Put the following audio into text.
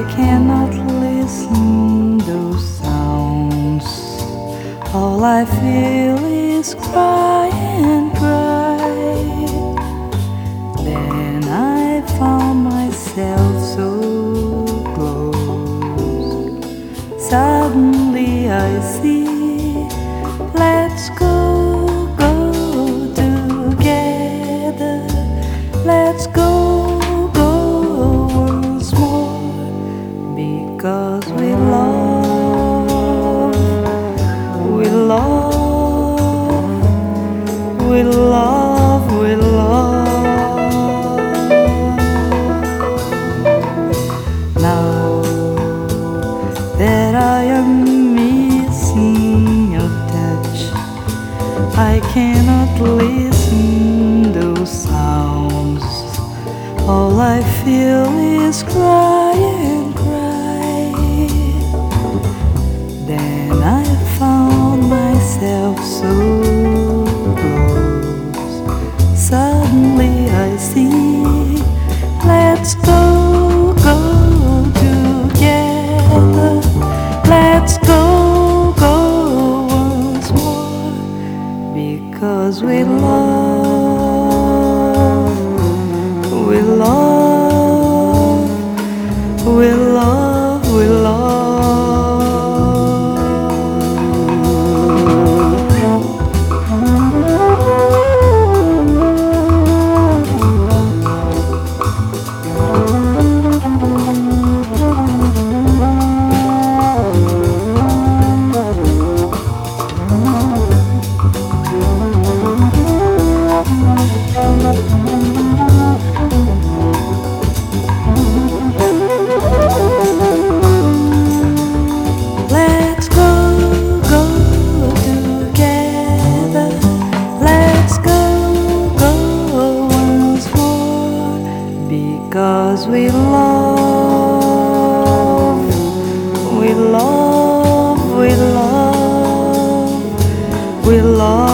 I cannot listen those sounds. All I feel is cry and cry. Then I found myself so close. Suddenly I see. I cannot listen those sounds. All I feel is crying, crying. Then I love, we love, we love, because we love, we love, we love, we love.